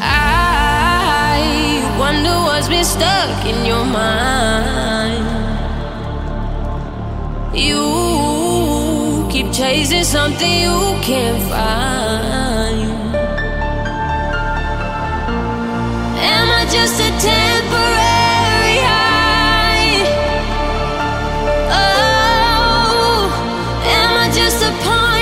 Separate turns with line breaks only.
I wonder what's been stuck in your mind. You keep chasing something you can't find. Am I just a temporary? Oh, just a upon